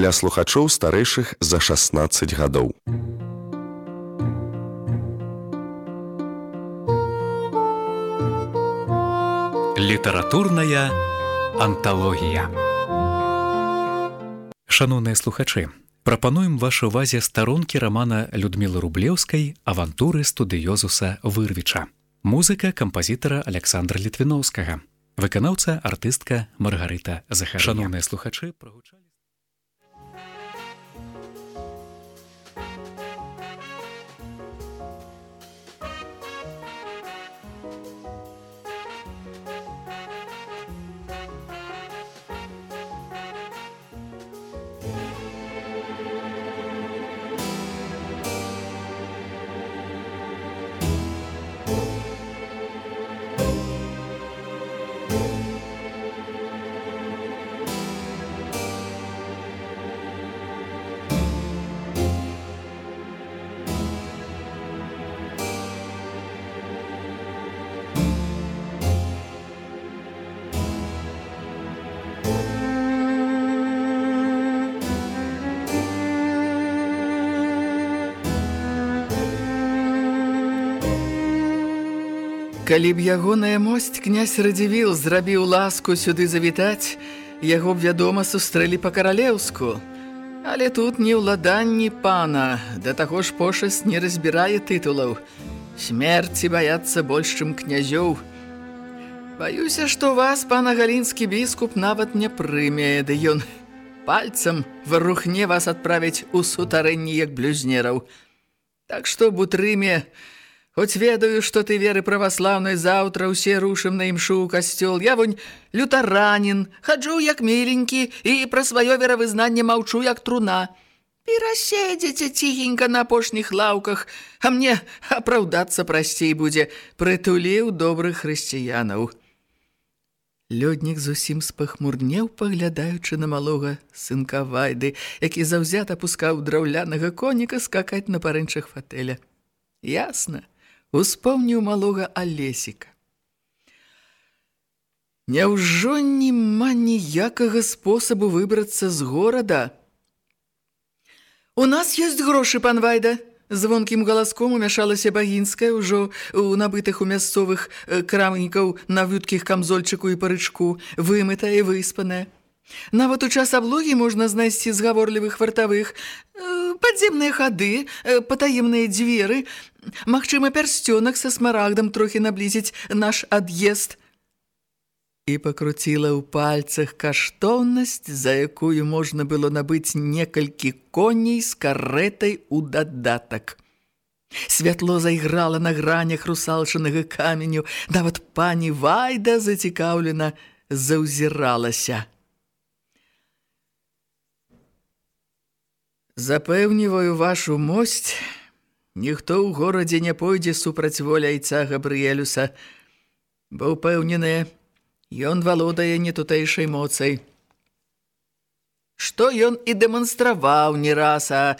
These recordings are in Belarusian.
для слухачоў старэйшых за 16 гадоў. Літаратурная анталогія. Шаноўныя слухачы, прапануем вашай увазе старонкі рамана Людмілы Рублеўскай авантуры студыёзуса Вырвіча. Музыка кампазітара Александра Літвіноўскага. Выканаўца артыстка Маргарыта Захаршаноўныя слухачы прагучалі Калі б ягоная мосць князь радзівіл зрабіў ласку сюды завітаць, яго б вядома сустрэлі па-каралеўску. Але тут не ўладанні пана, да таго ж пошаст не разбірае тытулаў. Смерці баяцца больш, чым князёў. Баюся, што вас, пана галінскі біскуп, нават не прыме, ды ён пальцам варухне вас адправіць у сутарэнні як блюзнераў. Так што, бутрыме, Хоць ведаю, што ты веры праваслаўнай заўтра ўсе рушым на імшу ў касцёл. Я вунь лютаранін, хаджу як міленькі і пра сваё веравызнанне маўчу як труна. Пераседзеце ціхенька на апошніх лаўках, а мне апраўдацца прасцей будзе, прытуліў добрых хрысціянаў. Лёднік зусім спахмурнеў, паглядаючы на малога сынка Вайды, які заўзята пускаў драўлянага коніка скакаць на парэнчах фатэля. Ясна успомніў малога алесіка. Няўжо нема ніякага спосабу выбрацца з горада? У нас ёсць грошы, пан Вайда. Звонкім галаском умяшалася багінская ўжо ў набытых у мясцовых э, крамнікаў на вюткіх камзольчыку і парычку, вымытая і выспаная. Нават у час аблогі можна знайсці згаворлівых вартавых, э, падземныя хады, э, патаемныя дзверы, магчыма, пярсцёнак са смарагдам трохі наблізіць наш ад'езд. І пакруціла ў пальцах каштоўнасць, за якую можна было набыць некалькі коней з карэтай у дадатак. Святло зайграла на гранях русалчанага каменю, нават пані Вайда зацікаўлена заўзіралася. Запэўніваю вашу мосць, ніхто ў горадзе не пойдзе супраць воля айца Габрыэлюса, бо ўпэўненыя, ён валодае не тутэйшай моцай. Што ён і дэманстраваў не раз, а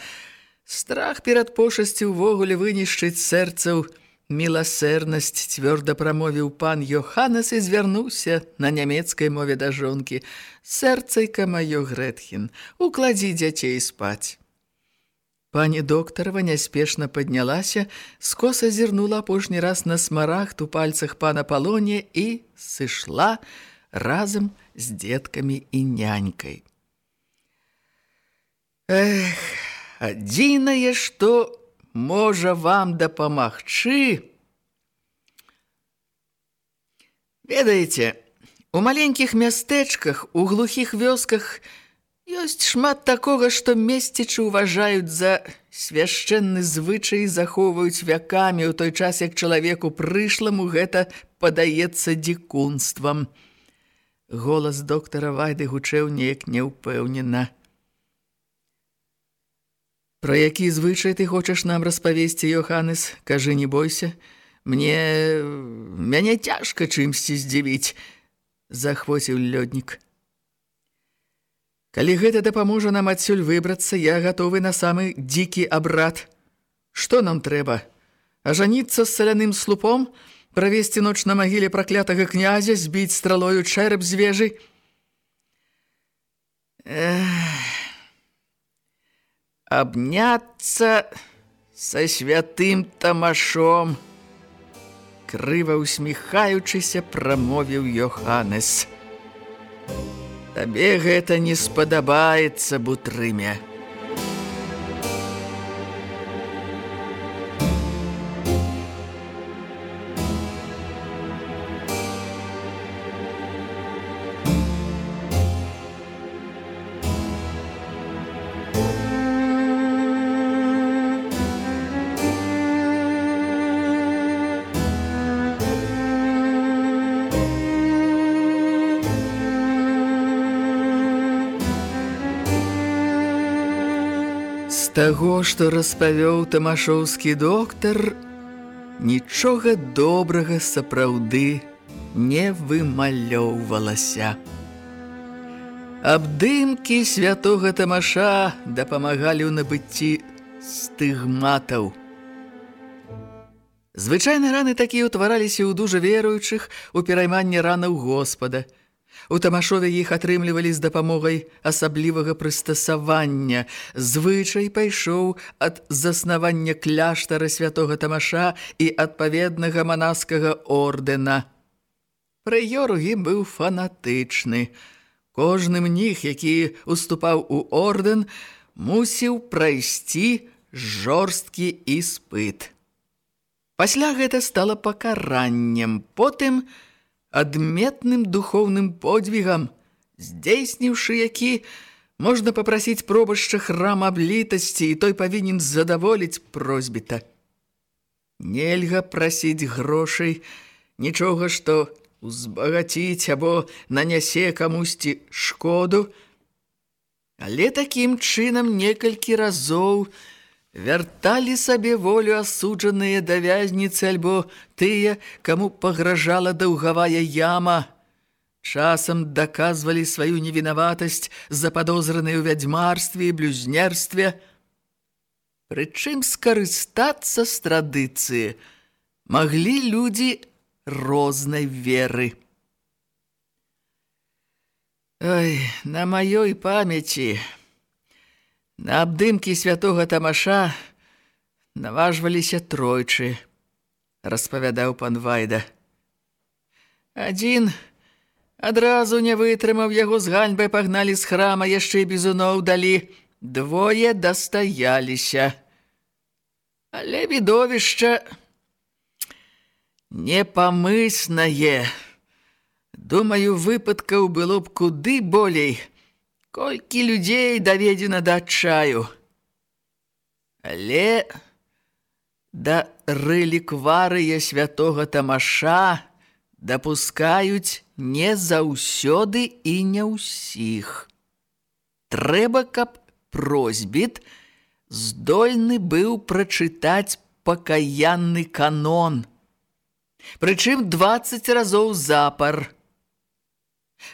страх перад пошасцю ўвогуле вынішчыць сэрцаў, міласэрнасць цвёрда прамовіў пан Йоханас і звярнуўся на нямецкай мове да жонкі. Сэрцайка маё Грэтхін, укладзі дзяцей спаць. Пані доктарова няспешна паднялася, скоса зірнула апошні раз на смарагд у пальцах пана Палоне і сышла разам з дзеткамі і нянькай. Эх, адзінае, што можа вам дапамагчы. Ведаеце, у маленькіх мястэчках, у глухіх вёсках – Ёсць шмат такога, што месцічы ўважаюць за свяшчэнны звычай захоўваюць вякамі ў той час, як чалавеку прышламу гэта падаецца дзікунствам. Голас доктара Вайды гучэў неяк няўпэўнена. Пра які звычай ты хочаш нам распавесці, Йоханнес, кажы, не бойся. Мне... мяне цяжка чымсьці здзівіць, захвоціў лёднік. Калі гэта дапаможа нам адсюль выбрацца, я гатовы на самы дзікі абрад. Што нам трэба? Ажаніцца з саляным слупом, правесці ноч на магіле праклятага князя, збіць стралою чэрап з вежы? Эх, абняцца са святым тамашом. Крыва усміхаючыся прамовіў Йоханес. Табе гэта не спадабаецца, бутрымя. Таго, што распавёў тамашоўскі доктар, нічога добрага сапраўды не вымалёўвалася. Абдымкі святога тамаша дапамагалі ў набыцці стыгматаў. Звычайна раны такія ўтвараліся ў дужа веруючых у перайманне ранаў Господа – У тамашове іх атрымлівалі з дапамогай асаблівага прыстасавання. Звычай пайшоў ад заснавання кляштара святога тамаша і адпаведнага манаскага ордэна. Прыёр у ім быў фанатычны. Кожны мніх, які уступаў у ордэн, мусіў прайсці жорсткі іспыт. Пасля гэта стала пакараннем, потым – адметным духоўным подвігам, здзейсніўшы які, можна папрасіць пробашча храм аблітасці, і той павінен задаволіць просьбіта. Нельга прасіць грошай, нічога, што узбагаціць або нанясе камусьці шкоду, але такім чынам некалькі разоў, вярталі сабе волю асуджаныя да вязніцы альбо тыя, каму пагражала даўгавая яма. Часам даказвалі сваю невінаватасць западозранай у вядзьмарстве і блюзнерстве. Прычым скарыстацца з традыцыі маглі людзі рознай веры. Ой, на маёй памяці... На абдымкі святога тамаша наважваліся тройчы, распавядаў пан Вайда. Адзін адразу не вытрымаў яго з ганьбай пагналі з храма, яшчэ бізуноў далі, двое дастаяліся. Але відовішча непамыснае. Думаю, выпадкаў было б куды болей – Колькі людзей даведзена да адчаю. Але да рэлікварыя святога тамаша дапускаюць не заўсёды і не ўсіх. Трэба, каб просьбіт здольны быў прачытаць пакаянны канон. Прычым 20 разоў запар –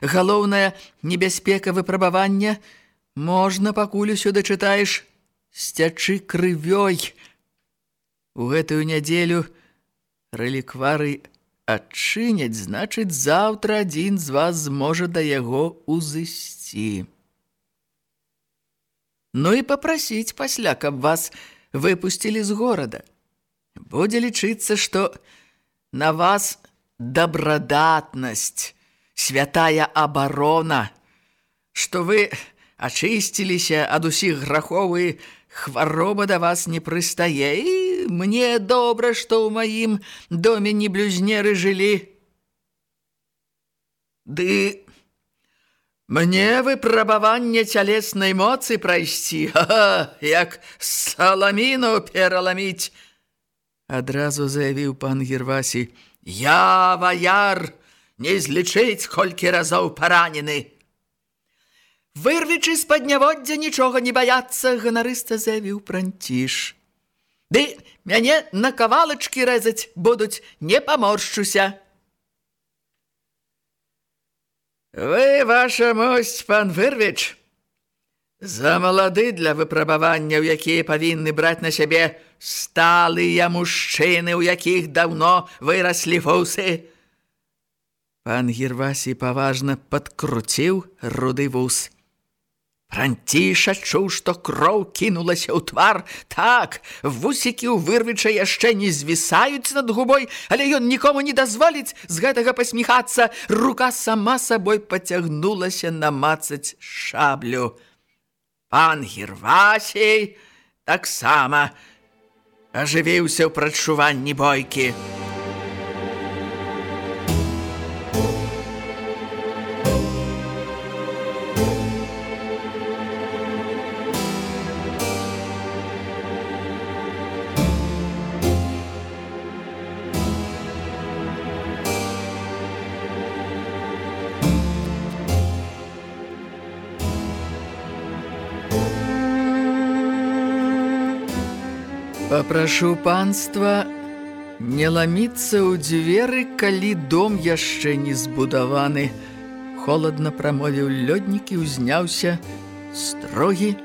Галоўная небяспека выпрабавання можна, пакуль усё дачытаеш, сцячы крывёй. У гэтую нядзелю рэліквары адчыняць, значыць, заўтра адзін з вас зможа да яго узысці. Ну і папрасіць пасля, каб вас выпусцілі з горада. Будзе лічыцца, што на вас дабрадатнасць, святая абарона, што вы ачысціліся ад усіх грахоў і хвароба да вас не прыстае, і мне добра, што ў маім доме не блюзнеры жылі. Ды мне выпрабаванне цялеснай моцы прайсці, ага, як саламіну пераламіць, адразу заявіў пан Гервасі. Я ваяр! Не злічыць колькі разоў паранены. Вырвічы з падняводдзя нічога не баяцца, ганарыста заявіў пранціш. Ды мяне на кавалачкі рэзаць будуць, не паморшчуся. Вы, ваша мосць, пан Вырвіч, за малады для выпрабаванняў, якія павінны браць на сябе сталыя мужчыны, у якіх даўно выраслі фусы, Пан Гервасій паважна падкруціў руды вус. Франціша чуў, што кроў кінулася ў твар. Так, вусікі ў вырвіча яшчэ не звісаюць над губой, але ён нікому не дазволіць з гэтага пасміхацца. Рука сама сабой пацягнулася намацаць шаблю. Пан Гервасей таксама ажывіўся ў прачуванні бойкі. Папрашу панства не ламіцца ў дзверы, калі дом яшчэ не збудаваны. Холадна прамовіў лёднік і ўзняўся строгі,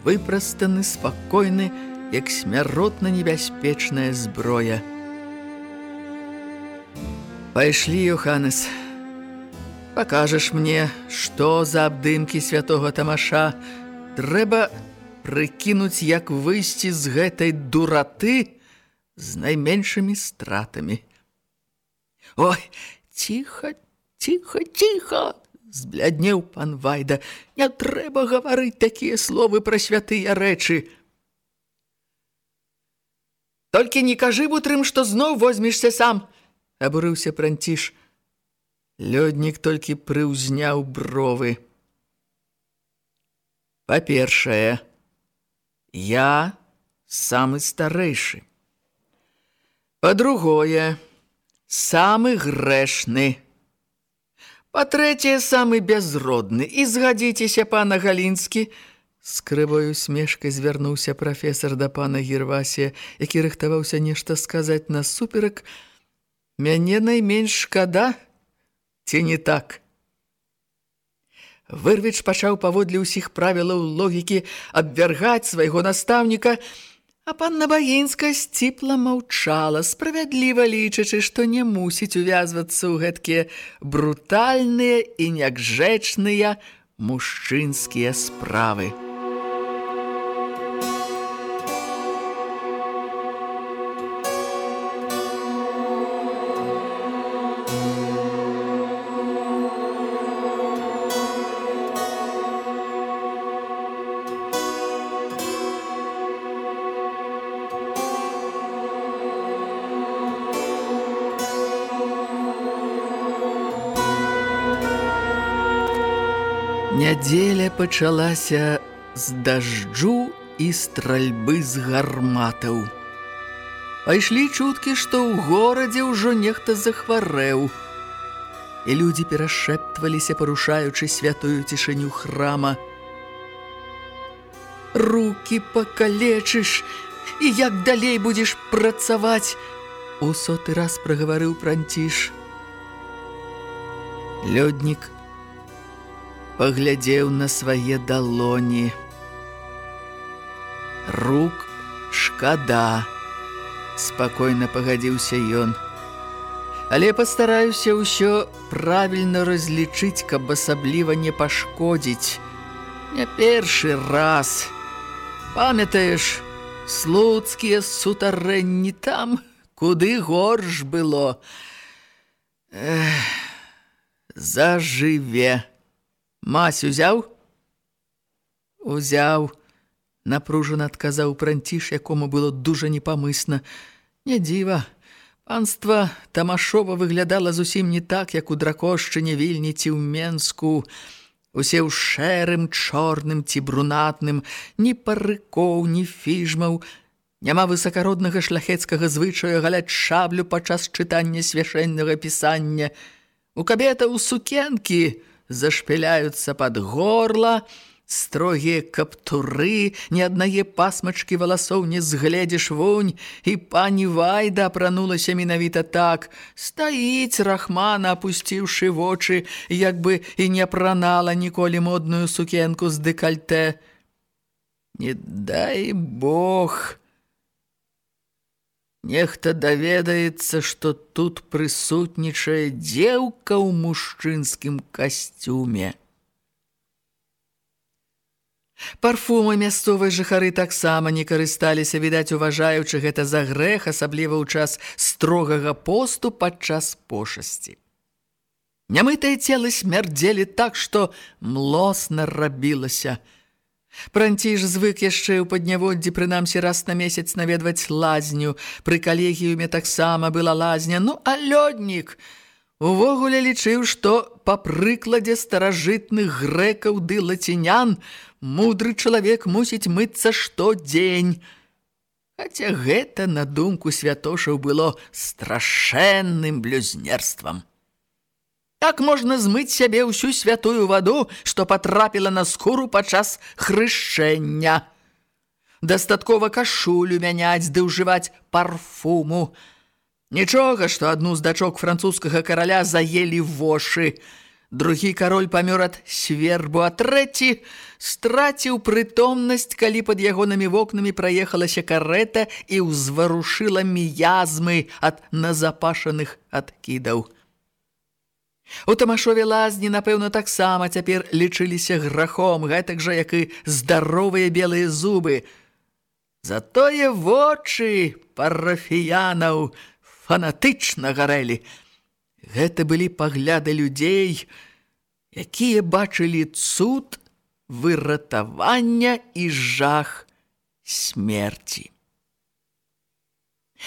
выпрастаны, спакойны, як смяротна небяспечная зброя. Пайшлі, Йоханес. Пакажаш мне, што за абдымкі святого Тамаша трэба прыкінуць, як выйсці з гэтай дураты з найменшымі стратамі. Ой, ціха, ціха, ціха, збляднеў пан Вайда. Не трэба гаварыць такія словы пра святыя рэчы. Толькі не кажы бутрым, што зноў возьмешся сам, абурыўся пранціш. Лёднік толькі прыўзняў бровы. Па-першае, я самы старэйшы. Па-другое, самы грэшны. Па-трэцяе, самы бязродны. І згадзіцеся, пана Галінскі, з крывою смешкай звярнуўся прафесар да пана Гервасія, які рыхтаваўся нешта сказаць насуперак. Мяне найменш шкада, ці не так? Вырвіч пачаў паводле ўсіх правілаў логікі абвяргаць свайго настаўніка, а панна Багінска сціпла маўчала, справядліва лічачы, што не мусіць увязвацца ў гэткія брутальныя і някжэчныя мужчынскія справы. Нядзеля пачалася з дажджу і стральбы з гарматаў. Пайшлі чуткі, што ў горадзе ўжо нехта захварэў. І людзі перашэптваліся, парушаючы святую цішыню храма. Рукі пакалечыш, і як далей будзеш працаваць, у соты раз прагаварыў пранціш. Лёднік паглядзеў на свае далоні. Рук шкада, спакойна пагадзіўся ён. Але пастараюся ўсё правільна разлічыць, каб асабліва не пашкодзіць. Не першы раз. Памятаеш, слуцкія сутарэнні там, куды горш было. Эх, зажыве. Мась узяў? Узяў, напружана адказаў пранціш, якому было дужа непамысна. Не дзіва, панства Тамашова выглядала зусім не так, як у дракошчыне вільні ці ў Менску. Усе ў шэрым, чорным ці брунатным, ні парыкоў, ні фіжмаў, Няма высакароднага шляхецкага звычаю галяць шаблю падчас чытання свяшэннага пісання. У кабета ў сукенкі, зашпіляюцца пад горла, строгія каптуры, ні аднае пасмачкі валасоў не згледзіш вунь, і пані Вайда апранулася менавіта так, стаіць рахмана, апусціўшы вочы, як бы і не апранала ніколі модную сукенку з дэкальтэ. Не дай Бог! Нехта даведаецца, што тут прысутнічае дзеўка ў мужчынскім касцюме. Парфумы мясцовыя жыхары таксама не карысталіся, відаць, уважаючы гэта за грэх, асабліва ў час строгага посту падчас пошасці. Нямытыя целы смярдзелі так, што млосна рабілася. Пранціж звык яшчэ ў падняводдзі прынамсі раз на месяц наведваць лазню. Пры калегіюме таксама была лазня. Ну, а лёднік увогуле лічыў, што па прыкладзе старажытных грэкаў ды лацінян – мудры чалавек мусіць мыцца штодзень. Хаця гэта, на думку святошаў, было страшэнным блюзнерствам. Так можна змыць сябе ўсю святую ваду, што патрапіла на скуру падчас хрышэння. Дастаткова кашулю мяняць ды ўжываць парфуму. Нічога, што адну з дачок французскага караля заелі вошы – Другі кароль памёр ад свербу, а трэці страціў прытомнасць, калі пад ягонымі вокнамі праехалася карета і ўзварушыла міязмы ад назапашаных адкідаў. У Тамашове лазні, напэўна, таксама цяпер лічыліся грахом, гэтак жа, як і здаровыя белыя зубы. Затое вочы парафіянаў фанатычна гарэлі – Гэта былі пагляды людзей, якія бачылі цуд выратавання і жах смерці.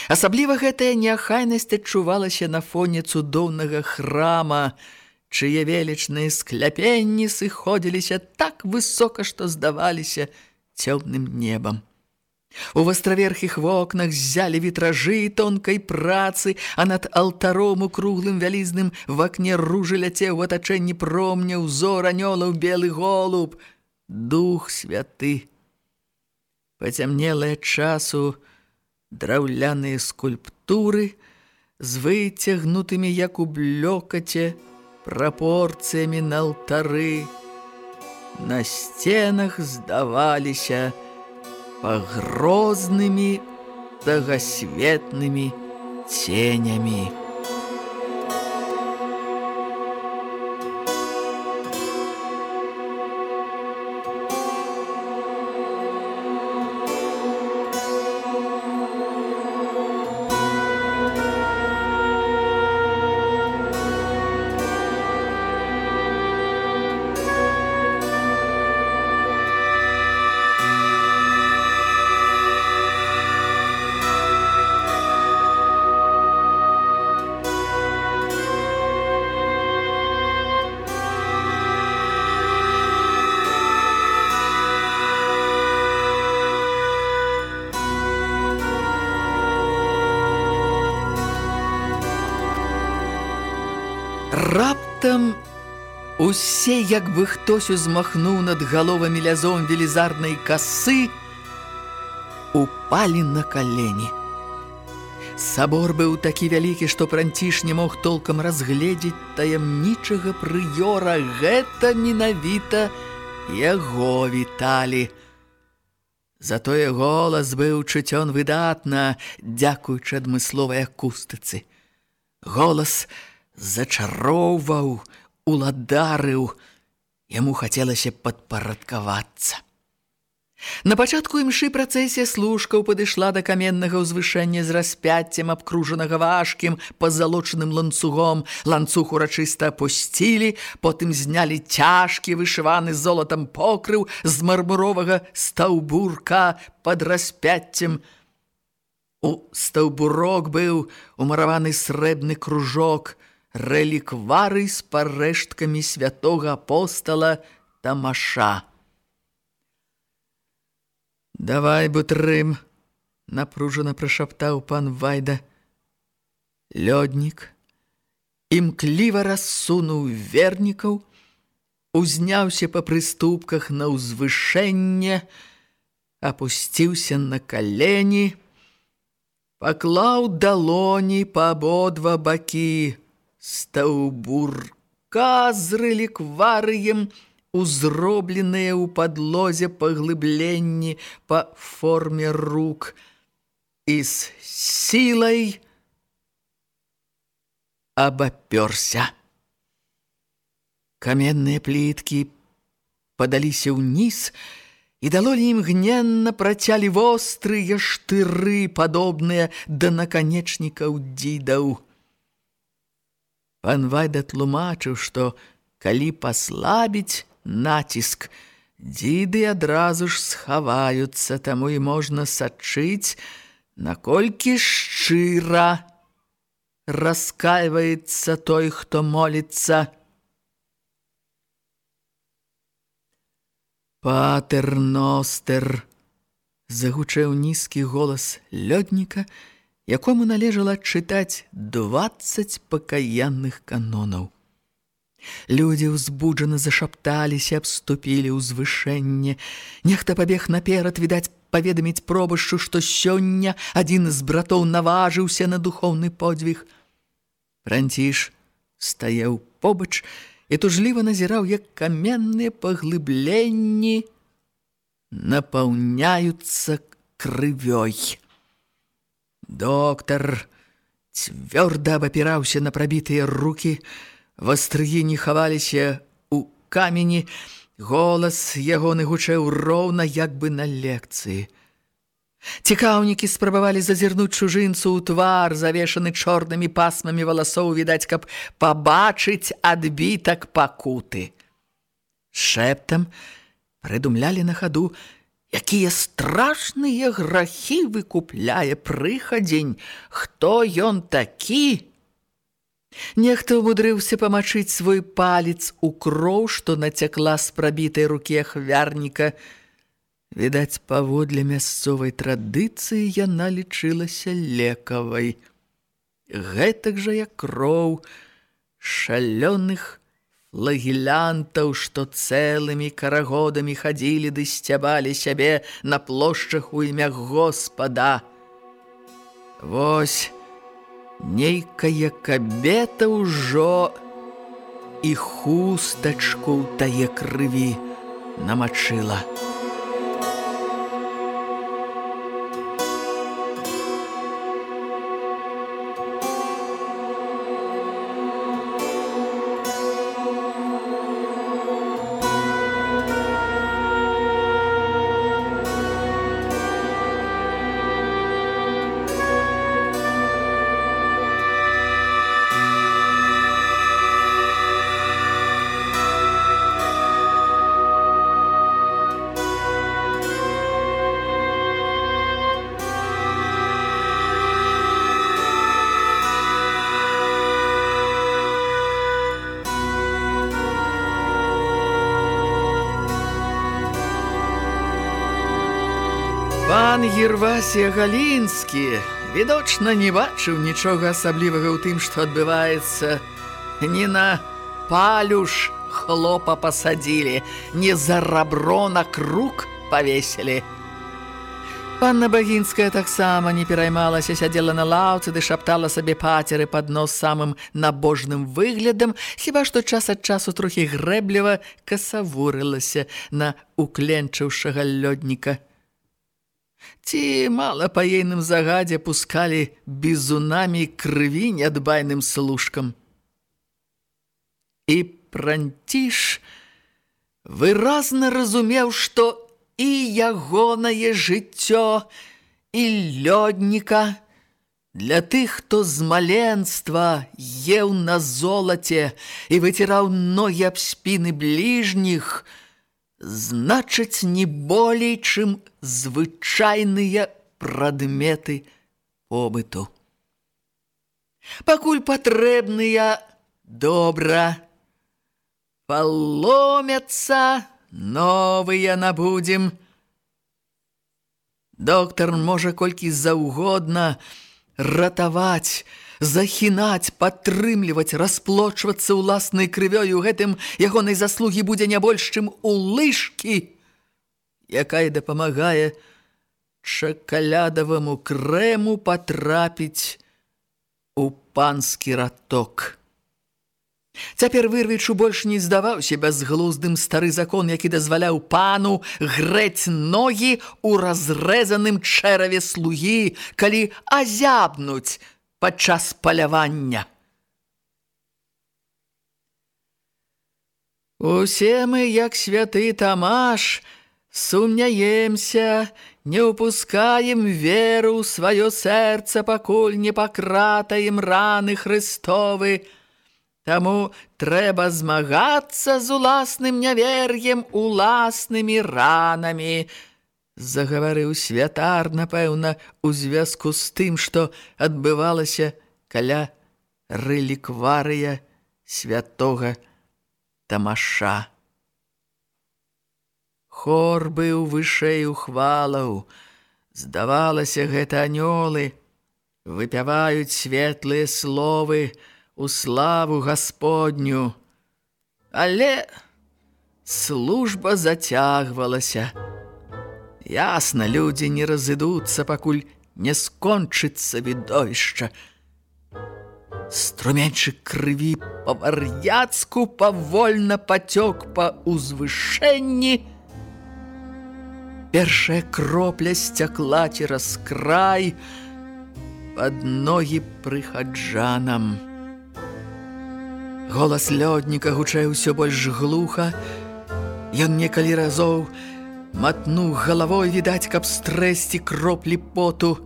Асабліва гэтая неахайнасць адчувалася на фоне цудоўнага храма, чые велічныя скляпенні сыходзіліся так высока, што здаваліся цёмным небам. У вастраверхіх вокнах ззялі вітражы тонкай працы, а над алтаром у круглым вялізным в акне ружы ляцеў у атачэнні промня ўзор анёлаў белы голуб, дух святы. Пацямнелыя часу драўляныя скульптуры з выцягнутымі, як у блёкаце, прапорцыямі на алтары. На сценах здаваліся, пагрознымі тагасветнымі ценямі. Раптам усе, як бы хтось узмахнуў над галовамі лязом велізарнай касы, упалі на калені. Сабор быў такі вялікі, што пранціш не мог толкам разгледзець таямнічага прыёра. Гэта менавіта яго віталі. Затое голас быў чуцён выдатна, дзякуючы адмысловай акустыцы. Голас – зачароўваў, уладарыў, яму хацелася падпарадкавацца. На пачатку імшы працэсія служкаў падышла да каменнага ўзвышэння з распяццем, абкружанага важкім пазалочаным ланцугом. Ланцуг урачыста апусцілі, потым знялі цяжкі вышываны золатам покрыў з мармуровага стаўбурка пад распяццем. У стаўбурок быў умараваны срэбны кружок – рэліквары з парэшткамі святога апостала Тамаша. «Давай, Бутрым!» – напружана прашаптаў пан Вайда. Лёднік імкліва рассунуў вернікаў, узняўся па прыступках на ўзвышэнне, апусціўся на калені, паклаў далоні па абодва бакі – стаўбурка з рэлікварыем, узробленыя ў падлозе паглыбленні па форме рук і з сілай абапёрся. Каменныя пліткі падаліся ўніз, і далолі імгненна працялі вострыя штыры, падобныя да наканечнікаў дзідаў. Пан Вайда тлумачыў, што калі паслабіць націск, дзіды адразу ж схаваюцца, таму і можна сачыць, наколькі шчыра раскайваецца той, хто моліцца. Патерностер загучэў нізкі голас лёдніка, якому належала чытаць двадцать пакаянных канонаў. Людзі ўзбуджана зашапталіся, абступілі ўзвышэнне. Нехта пабег наперад, відаць, паведаміць пробышчу, што сёння адзін з братоў наважыўся на духоўны подзвіг. Франціш стаяў побач і тужліва назіраў, як каменныя паглыбленні напаўняюцца крывёй. Доктар цвёрда абапіраўся на прабітыя рукі, Вастрыгі не хаваліся ў камені, голас ягоны гучэў роўна як бы на лекцыі. Цікаўнікі спрабавалі зазірнуць чужынцу ў твар, завешаны чорнымі пасмамі валасоў, відаць, каб пабачыць адбітак пакуты. Шэптам прыдумлялі на хаду, якія страшныя грахі выкупляе прыхадзень, хто ён такі, Нехта умудрыўся памачыць свой палец у кроў, што нацякла з прабітай рукі ахвярніка. Відаць, паводле мясцовай традыцыі яна лічылася лекавай. Гэтак жа як кроў шалёных флагелянтаў, што цэлымі карагодамі хадзілі ды сцябалі сябе на плошчах у імя Господа. Вось, Нейкая кабета ўжо і хустачку тае крыві намачыла. Пан Гервасія Галінскі, відочна, не бачыў нічога асаблівага ў тым, што адбываецца. Не на палюш хлопа пасадзілі, не за рабро на круг павесілі. Панна Багінская таксама не пераймалася, сядзела на лаўцы ды шаптала сабе пацеры пад нос самым набожным выглядам, хіба што час ад часу трохі грэбліва касавурылася на укленчыўшага лёдніка. Ці мала па ейным загадзе пускалі бізунамі крыві нядбайным служкам. І пранціш выразна разумеў, што і ягонае жыццё, і лёдніка для тых, хто з маленства еў на золаце і выціраў ногі аб спіны бліжніх – значыць не болей, чым звычайныя прадметы побыту. Пакуль патрэбныя добра, паломяцца, новыя набудзем. Доктар можа колькі заўгодна ратаваць, захінаць, падтрымліваць, расплочвацца ўласнай крывёю гэтым ягонай заслугі будзе не больш, чым у лыжкі, якая дапамагае чакалядаваму крэму патрапіць у панскі раток. Цяпер вырвічу больш не здаваўся бязглуздым стары закон, які дазваляў пану грэць ногі ў разрэзаным чэраве слугі, калі азябнуць падчас палявання. Усе мы, як святы Тамаш, Сумняемся, не упускаем веру ў сваё сэрца, пакуль не пакратаем раны Христовы. Таму трэба змагацца з уласным нявер'ем уласнымі ранамі. Загаварыў святар, напэўна, у звязку з тым, што адбывалася каля рэлікварыя святога Тамаша. Хор быў вышэй ухвалаў. Здавалася, гэта анёлы выпяваюць светлыя словы у славу Гасподню. Але служба зацягвалася. Ясна, людзі не разыдуцца, пакуль не скончыцца відовішча. Струменьчык крыві па-вар'яцку павольна пацёк па ўзвышэнні, Першая кропля сцякла цераз край пад ногі прыхаджанам. Голас лёдніка гучаў усё больш глуха. Ён некалі разоў матнуў галавой, відаць, каб стрэсці кроплі поту.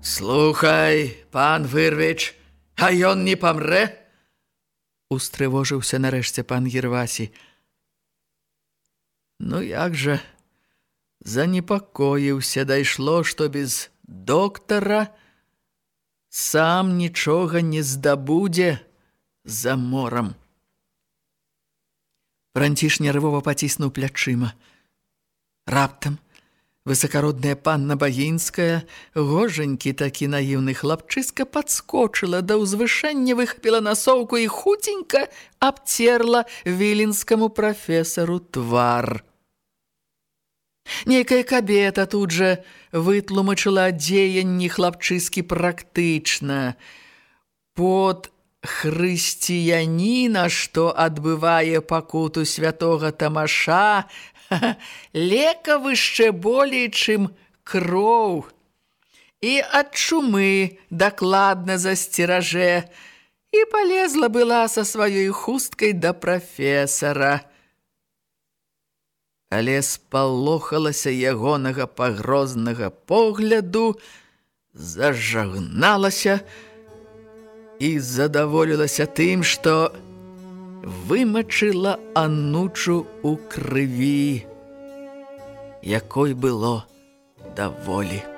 «Слухай, пан Вырвіч, а ён не памрэ?» Устрывожыўся нарэшце пан Гервасі. Ну як жа занепакоіўся, дайшло, што без доктара сам нічога не здабудзе за морам. Франціш нервова паціснуў плячыма. Раптам высакародная панна Багінская, гожанькі такі наіўны хлапчыска падскочыла да ўзвышэння, выхапіла насоўку і хуценька абцерла віленскаму прафесару твар. Нейкая кабета тут жа вытлумачыла дзеянні хлапчыскі практычна. Под хрысціяніна, што адбывае пакуту святога Тамаша, лекавышчэ болей, чым кроў. І ад чумы дакладна засцеражэ, і палезла была са сваёй хусткай да прафесара але спалохалася ягонага пагрознага погляду, зажагналася і задаволілася тым, што вымачыла анучу ў крыві, якой было даволі.